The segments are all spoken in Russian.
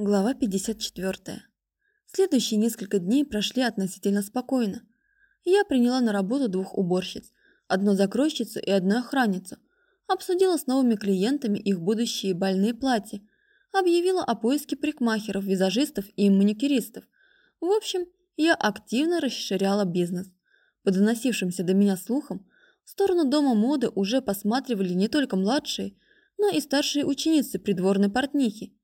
Глава 54. Следующие несколько дней прошли относительно спокойно. Я приняла на работу двух уборщиц, одну закройщицу и одну охранницу, обсудила с новыми клиентами их будущие больные платья, объявила о поиске парикмахеров, визажистов и маникюристов. В общем, я активно расширяла бизнес. По доносившимся до меня слухам, в сторону дома моды уже посматривали не только младшие, но и старшие ученицы придворной портнихи.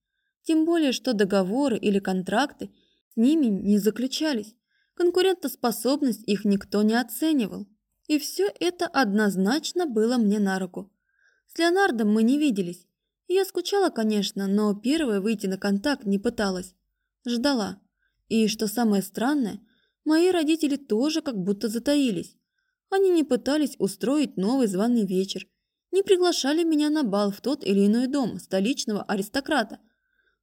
Тем более, что договоры или контракты с ними не заключались. Конкурентоспособность их никто не оценивал. И все это однозначно было мне на руку. С Леонардом мы не виделись. Я скучала, конечно, но первая выйти на контакт не пыталась. Ждала. И, что самое странное, мои родители тоже как будто затаились. Они не пытались устроить новый званый вечер, не приглашали меня на бал в тот или иной дом столичного аристократа –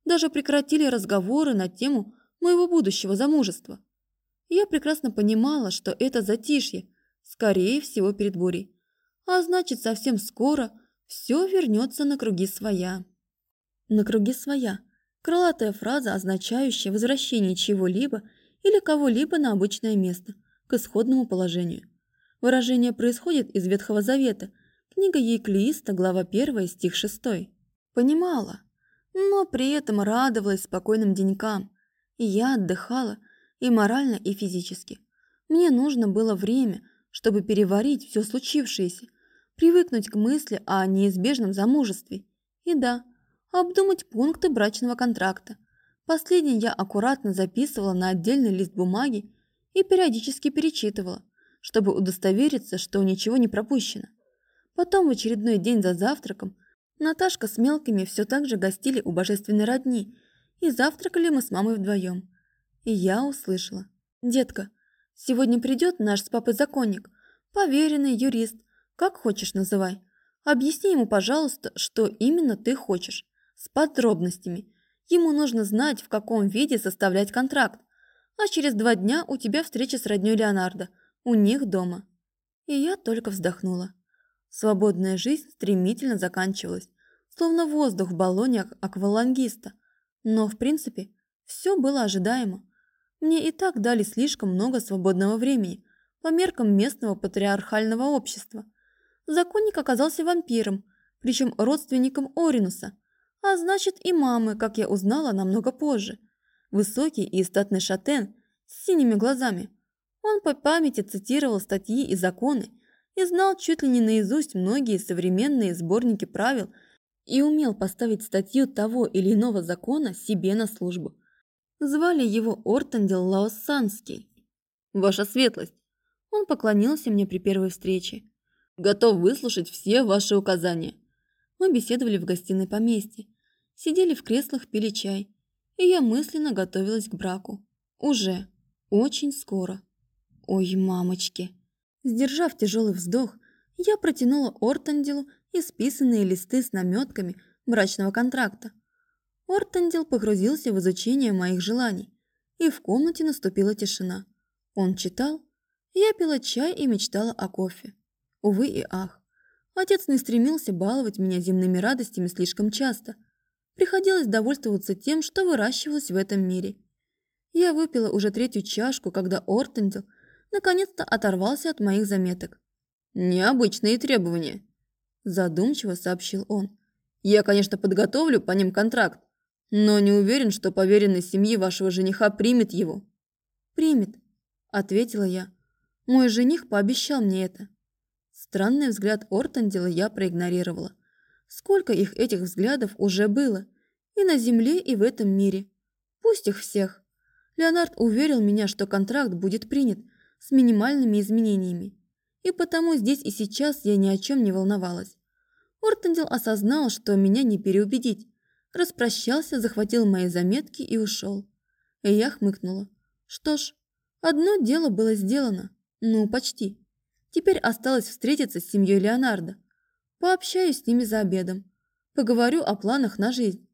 даже прекратили разговоры на тему моего будущего замужества. Я прекрасно понимала, что это затишье, скорее всего, перед бурей. А значит, совсем скоро все вернется на круги своя. На круги своя – крылатая фраза, означающая возвращение чего-либо или кого-либо на обычное место, к исходному положению. Выражение происходит из Ветхого Завета, книга Еклииста, глава 1, стих 6. Понимала, но при этом радовалась спокойным денькам. Я отдыхала и морально, и физически. Мне нужно было время, чтобы переварить все случившееся, привыкнуть к мысли о неизбежном замужестве. И да, обдумать пункты брачного контракта. Последний я аккуратно записывала на отдельный лист бумаги и периодически перечитывала, чтобы удостовериться, что ничего не пропущено. Потом в очередной день за завтраком Наташка с мелкими все так же гостили у божественной родни, и завтракали мы с мамой вдвоем. И я услышала. «Детка, сегодня придет наш с папой законник, поверенный, юрист, как хочешь называй. Объясни ему, пожалуйста, что именно ты хочешь, с подробностями. Ему нужно знать, в каком виде составлять контракт. А через два дня у тебя встреча с роднёй Леонардо, у них дома». И я только вздохнула. Свободная жизнь стремительно заканчивалась, словно воздух в баллоне аквалангиста. Но, в принципе, все было ожидаемо. Мне и так дали слишком много свободного времени по меркам местного патриархального общества. Законник оказался вампиром, причем родственником Оринуса, а значит и мамы, как я узнала намного позже. Высокий и статный шатен с синими глазами. Он по памяти цитировал статьи и законы, и знал чуть ли не наизусть многие современные сборники правил и умел поставить статью того или иного закона себе на службу. Звали его Ортандел Лаоссанский. «Ваша светлость!» Он поклонился мне при первой встрече. «Готов выслушать все ваши указания». Мы беседовали в гостиной поместья, сидели в креслах, пили чай, и я мысленно готовилась к браку. Уже. Очень скоро. Ой, мамочки. Сдержав тяжелый вздох, я протянула Ортанделу исписанные листы с наметками брачного контракта. Ортандел погрузился в изучение моих желаний, и в комнате наступила тишина. Он читал, я пила чай и мечтала о кофе. Увы и ах, отец не стремился баловать меня земными радостями слишком часто. Приходилось довольствоваться тем, что выращивалось в этом мире. Я выпила уже третью чашку, когда Ортандел – наконец-то оторвался от моих заметок. «Необычные требования», – задумчиво сообщил он. «Я, конечно, подготовлю по ним контракт, но не уверен, что поверенный семьи вашего жениха примет его». «Примет», – ответила я. «Мой жених пообещал мне это». Странный взгляд Ортандела я проигнорировала. Сколько их этих взглядов уже было. И на земле, и в этом мире. Пусть их всех. Леонард уверил меня, что контракт будет принят, с минимальными изменениями. И потому здесь и сейчас я ни о чем не волновалась. Ортендел осознал, что меня не переубедить. Распрощался, захватил мои заметки и ушел. И я хмыкнула. Что ж, одно дело было сделано. Ну, почти. Теперь осталось встретиться с семьей Леонардо. Пообщаюсь с ними за обедом. Поговорю о планах на жизнь.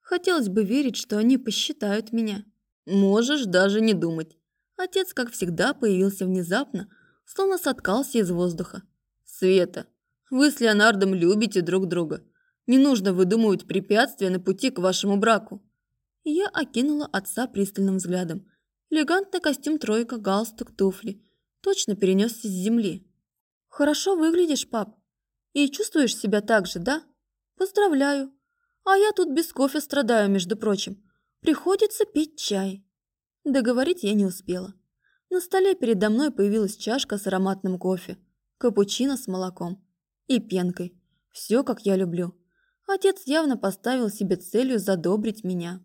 Хотелось бы верить, что они посчитают меня. Можешь даже не думать. Отец, как всегда, появился внезапно, словно соткался из воздуха. «Света, вы с Леонардом любите друг друга. Не нужно выдумывать препятствия на пути к вашему браку». Я окинула отца пристальным взглядом. Элегантный костюм тройка, галстук, туфли. Точно перенесся с земли. «Хорошо выглядишь, пап. И чувствуешь себя так же, да? Поздравляю. А я тут без кофе страдаю, между прочим. Приходится пить чай». Договорить я не успела. На столе передо мной появилась чашка с ароматным кофе, капучино с молоком и пенкой. Все, как я люблю. Отец явно поставил себе целью задобрить меня.